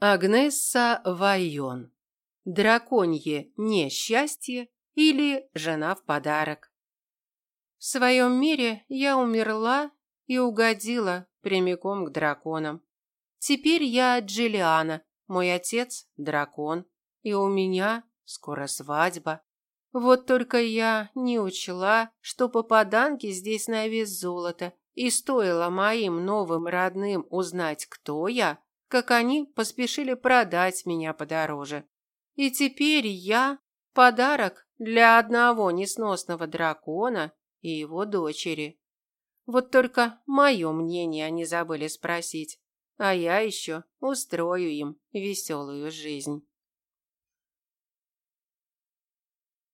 Агнесса Вайон. Драконье несчастье или жена в подарок. В своем мире я умерла и угодила прямиком к драконам. Теперь я Джиллиана, мой отец – дракон, и у меня скоро свадьба. Вот только я не учла, что попаданки здесь на вес золота, и стоило моим новым родным узнать, кто я, как они поспешили продать меня подороже. И теперь я подарок для одного несносного дракона и его дочери. Вот только мое мнение они забыли спросить, а я еще устрою им веселую жизнь.